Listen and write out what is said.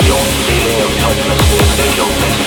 The only feeling of helplessness.